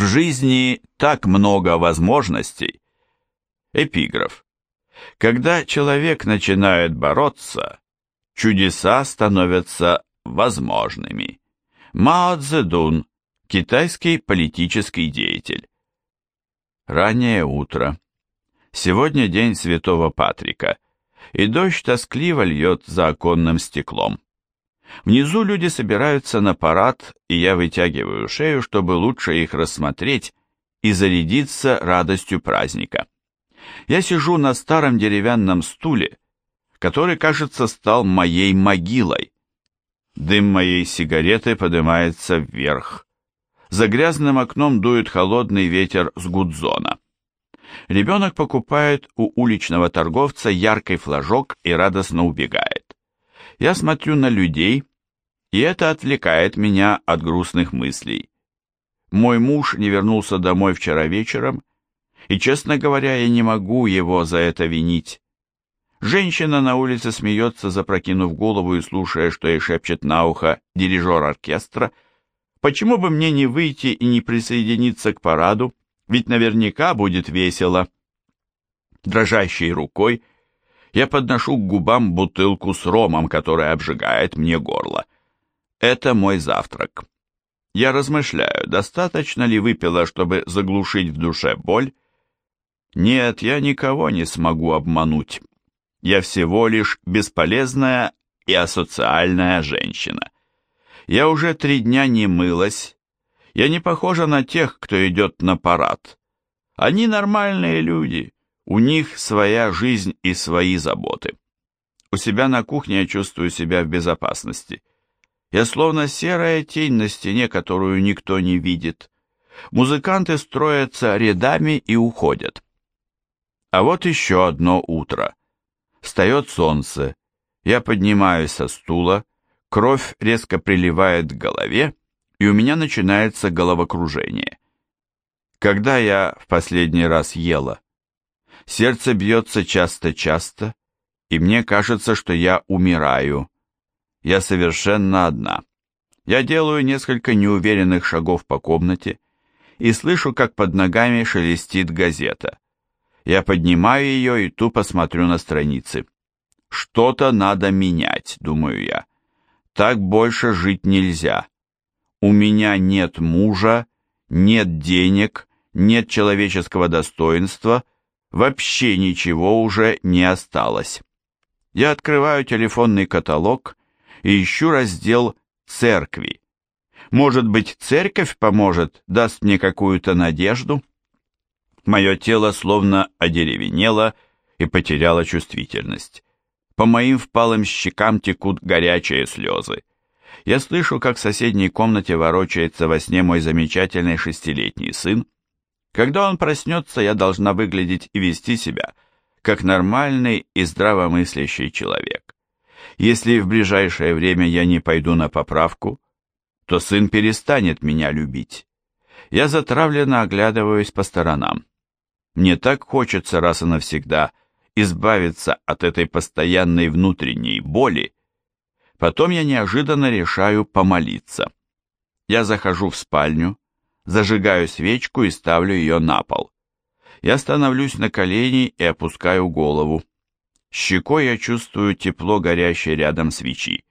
В жизни так много возможностей. Эпиграф. Когда человек начинает бороться, чудеса становятся возможными. Мао Цзэдун, китайский политический деятель. Раннее утро. Сегодня день Святого Патрика, и дождь тоскливо льет за оконным стеклом. Внизу люди собираются на парад, и я вытягиваю шею, чтобы лучше их рассмотреть и зарядиться радостью праздника. Я сижу на старом деревянном стуле, который, кажется, стал моей могилой. Дым моей сигареты поднимается вверх. За грязным окном дует холодный ветер с гудзона. Ребенок покупает у уличного торговца яркий флажок и радостно убегает. Я смотрю на людей, и это отвлекает меня от грустных мыслей. Мой муж не вернулся домой вчера вечером, и, честно говоря, я не могу его за это винить. Женщина на улице смеется, запрокинув голову и слушая, что ей шепчет на ухо дирижер оркестра. Почему бы мне не выйти и не присоединиться к параду, ведь наверняка будет весело. Дрожащей рукой я подношу к губам бутылку с ромом, которая обжигает мне горло. Это мой завтрак. Я размышляю, достаточно ли выпила, чтобы заглушить в душе боль, нет, я никого не смогу обмануть. Я всего лишь бесполезная и асоциальная женщина. Я уже три дня не мылась. Я не похожа на тех, кто идет на парад. Они нормальные люди. У них своя жизнь и свои заботы. У себя на кухне я чувствую себя в безопасности. Я словно серая тень на стене, которую никто не видит. Музыканты строятся рядами и уходят. А вот еще одно утро. Встает солнце. Я поднимаюсь со стула, кровь резко приливает к голове, и у меня начинается головокружение. Когда я в последний раз ела? Сердце бьется часто-часто, и мне кажется, что я умираю. Я совершенно одна. Я делаю несколько неуверенных шагов по комнате и слышу, как под ногами шелестит газета. Я поднимаю ее и тупо смотрю на страницы. Что-то надо менять, думаю я. Так больше жить нельзя. У меня нет мужа, нет денег, нет человеческого достоинства, вообще ничего уже не осталось. Я открываю телефонный каталог и ищу раздел «Церкви». Может быть, церковь поможет, даст мне какую-то надежду? Мое тело словно одеревенело и потеряло чувствительность. По моим впалым щекам текут горячие слезы. Я слышу, как в соседней комнате ворочается во сне мой замечательный шестилетний сын. Когда он проснется, я должна выглядеть и вести себя, как нормальный и здравомыслящий человек. Если в ближайшее время я не пойду на поправку, то сын перестанет меня любить. Я затравленно оглядываюсь по сторонам. Мне так хочется раз и навсегда избавиться от этой постоянной внутренней боли. Потом я неожиданно решаю помолиться. Я захожу в спальню, зажигаю свечку и ставлю ее на пол. Я становлюсь на колени и опускаю голову. Щекой я чувствую тепло горящей рядом свечи.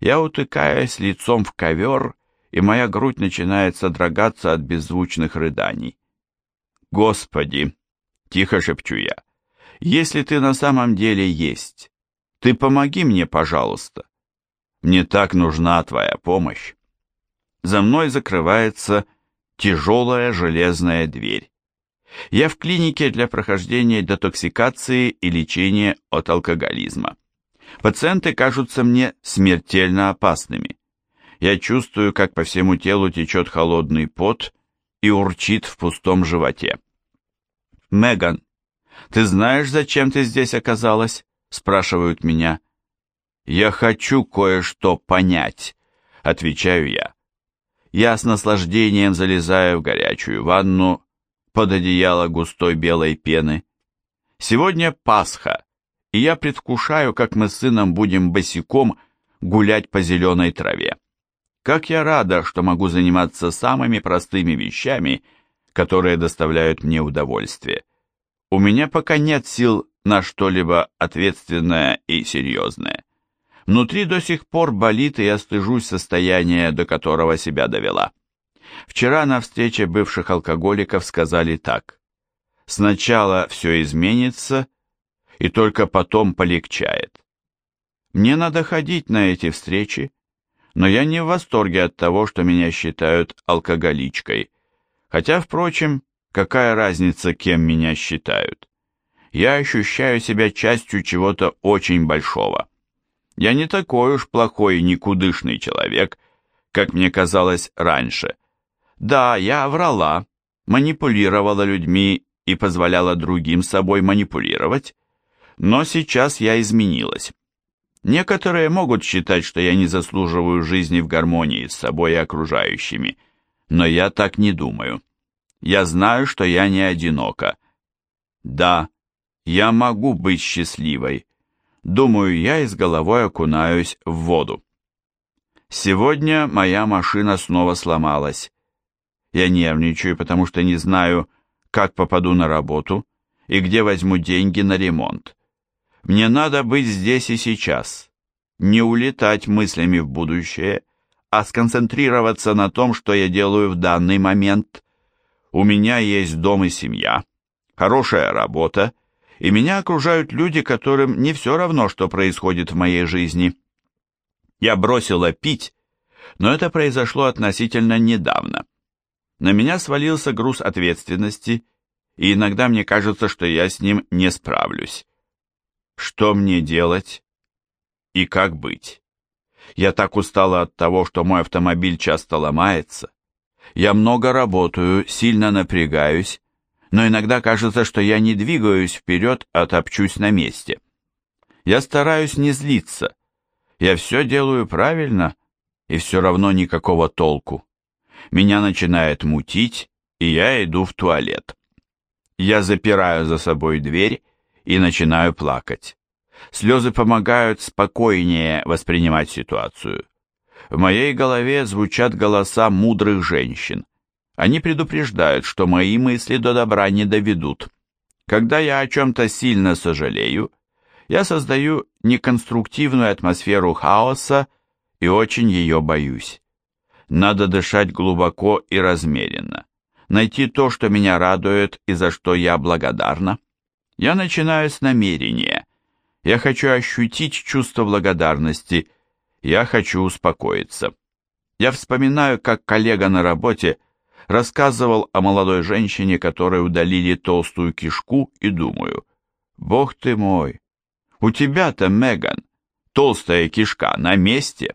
Я утыкаюсь лицом в ковер, и моя грудь начинает содрогаться от беззвучных рыданий. Господи, тихо шепчу я, если ты на самом деле есть, ты помоги мне, пожалуйста. Мне так нужна твоя помощь. За мной закрывается тяжелая железная дверь. Я в клинике для прохождения детоксикации и лечения от алкоголизма. Пациенты кажутся мне смертельно опасными. Я чувствую, как по всему телу течет холодный пот и урчит в пустом животе. «Меган, ты знаешь, зачем ты здесь оказалась?» – спрашивают меня. «Я хочу кое-что понять», – отвечаю я. Я с наслаждением залезаю в горячую ванну под одеяло густой белой пены. Сегодня Пасха, и я предвкушаю, как мы с сыном будем босиком гулять по зеленой траве. Как я рада, что могу заниматься самыми простыми вещами – которые доставляют мне удовольствие. У меня пока нет сил на что-либо ответственное и серьезное. Внутри до сих пор болит, и я стыжусь состояния, до которого себя довела. Вчера на встрече бывших алкоголиков сказали так. Сначала все изменится, и только потом полегчает. Мне надо ходить на эти встречи, но я не в восторге от того, что меня считают алкоголичкой. Хотя, впрочем, какая разница, кем меня считают? Я ощущаю себя частью чего-то очень большого. Я не такой уж плохой и никудышный человек, как мне казалось раньше. Да, я врала, манипулировала людьми и позволяла другим собой манипулировать, но сейчас я изменилась. Некоторые могут считать, что я не заслуживаю жизни в гармонии с собой и окружающими, но я так не думаю. Я знаю, что я не одинока. Да, я могу быть счастливой, Думаю я и с головой окунаюсь в воду. Сегодня моя машина снова сломалась. Я нервничаю, потому что не знаю, как попаду на работу и где возьму деньги на ремонт. Мне надо быть здесь и сейчас, не улетать мыслями в будущее, а сконцентрироваться на том, что я делаю в данный момент. У меня есть дом и семья, хорошая работа, и меня окружают люди, которым не все равно, что происходит в моей жизни. Я бросила пить, но это произошло относительно недавно. На меня свалился груз ответственности, и иногда мне кажется, что я с ним не справлюсь. Что мне делать и как быть? Я так устала от того, что мой автомобиль часто ломается. Я много работаю, сильно напрягаюсь, но иногда кажется, что я не двигаюсь вперед, а топчусь на месте. Я стараюсь не злиться. Я все делаю правильно, и все равно никакого толку. Меня начинает мутить, и я иду в туалет. Я запираю за собой дверь и начинаю плакать. Слезы помогают спокойнее воспринимать ситуацию. В моей голове звучат голоса мудрых женщин. Они предупреждают, что мои мысли до добра не доведут. Когда я о чем-то сильно сожалею, я создаю неконструктивную атмосферу хаоса и очень ее боюсь. Надо дышать глубоко и размеренно, найти то, что меня радует и за что я благодарна. Я начинаю с намерения. Я хочу ощутить чувство благодарности. Я хочу успокоиться. Я вспоминаю, как коллега на работе рассказывал о молодой женщине, которой удалили толстую кишку, и думаю, «Бог ты мой! У тебя-то, Меган, толстая кишка на месте!»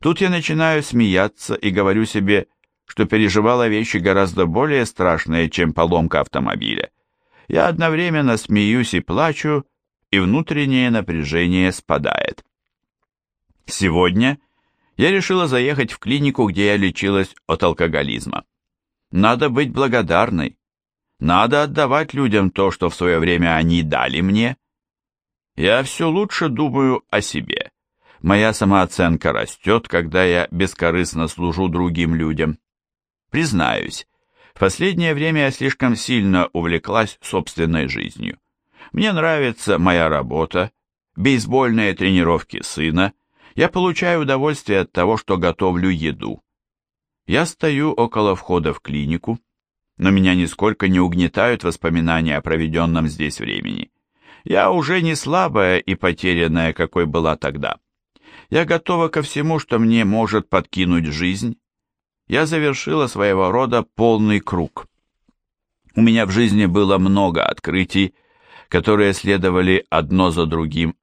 Тут я начинаю смеяться и говорю себе, что переживала вещи гораздо более страшные, чем поломка автомобиля. Я одновременно смеюсь и плачу, и внутреннее напряжение спадает. Сегодня я решила заехать в клинику, где я лечилась от алкоголизма. Надо быть благодарной. Надо отдавать людям то, что в свое время они дали мне. Я все лучше думаю о себе. Моя самооценка растет, когда я бескорыстно служу другим людям. Признаюсь, в последнее время я слишком сильно увлеклась собственной жизнью. Мне нравится моя работа, бейсбольные тренировки сына, я получаю удовольствие от того, что готовлю еду. Я стою около входа в клинику, но меня нисколько не угнетают воспоминания о проведенном здесь времени. Я уже не слабая и потерянная, какой была тогда. Я готова ко всему, что мне может подкинуть жизнь. Я завершила своего рода полный круг. У меня в жизни было много открытий, которые следовали одно за другим.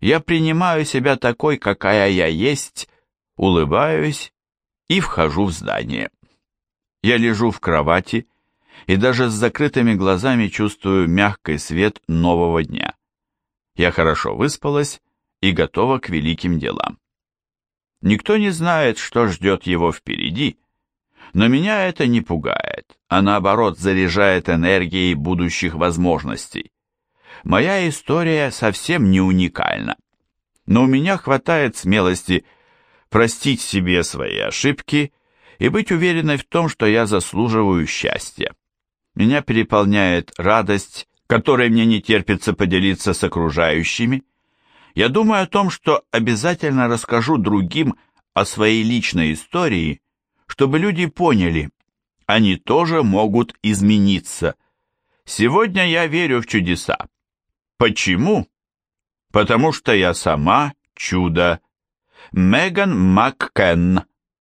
Я принимаю себя такой, какая я есть, улыбаюсь и вхожу в здание. Я лежу в кровати и даже с закрытыми глазами чувствую мягкий свет нового дня. Я хорошо выспалась и готова к великим делам. Никто не знает, что ждет его впереди, но меня это не пугает, а наоборот заряжает энергией будущих возможностей. Моя история совсем не уникальна, но у меня хватает смелости простить себе свои ошибки и быть уверенной в том, что я заслуживаю счастья. Меня переполняет радость, которой мне не терпится поделиться с окружающими. Я думаю о том, что обязательно расскажу другим о своей личной истории, чтобы люди поняли, они тоже могут измениться. Сегодня я верю в чудеса. Почему? Потому что я сама чудо. Меган Маккен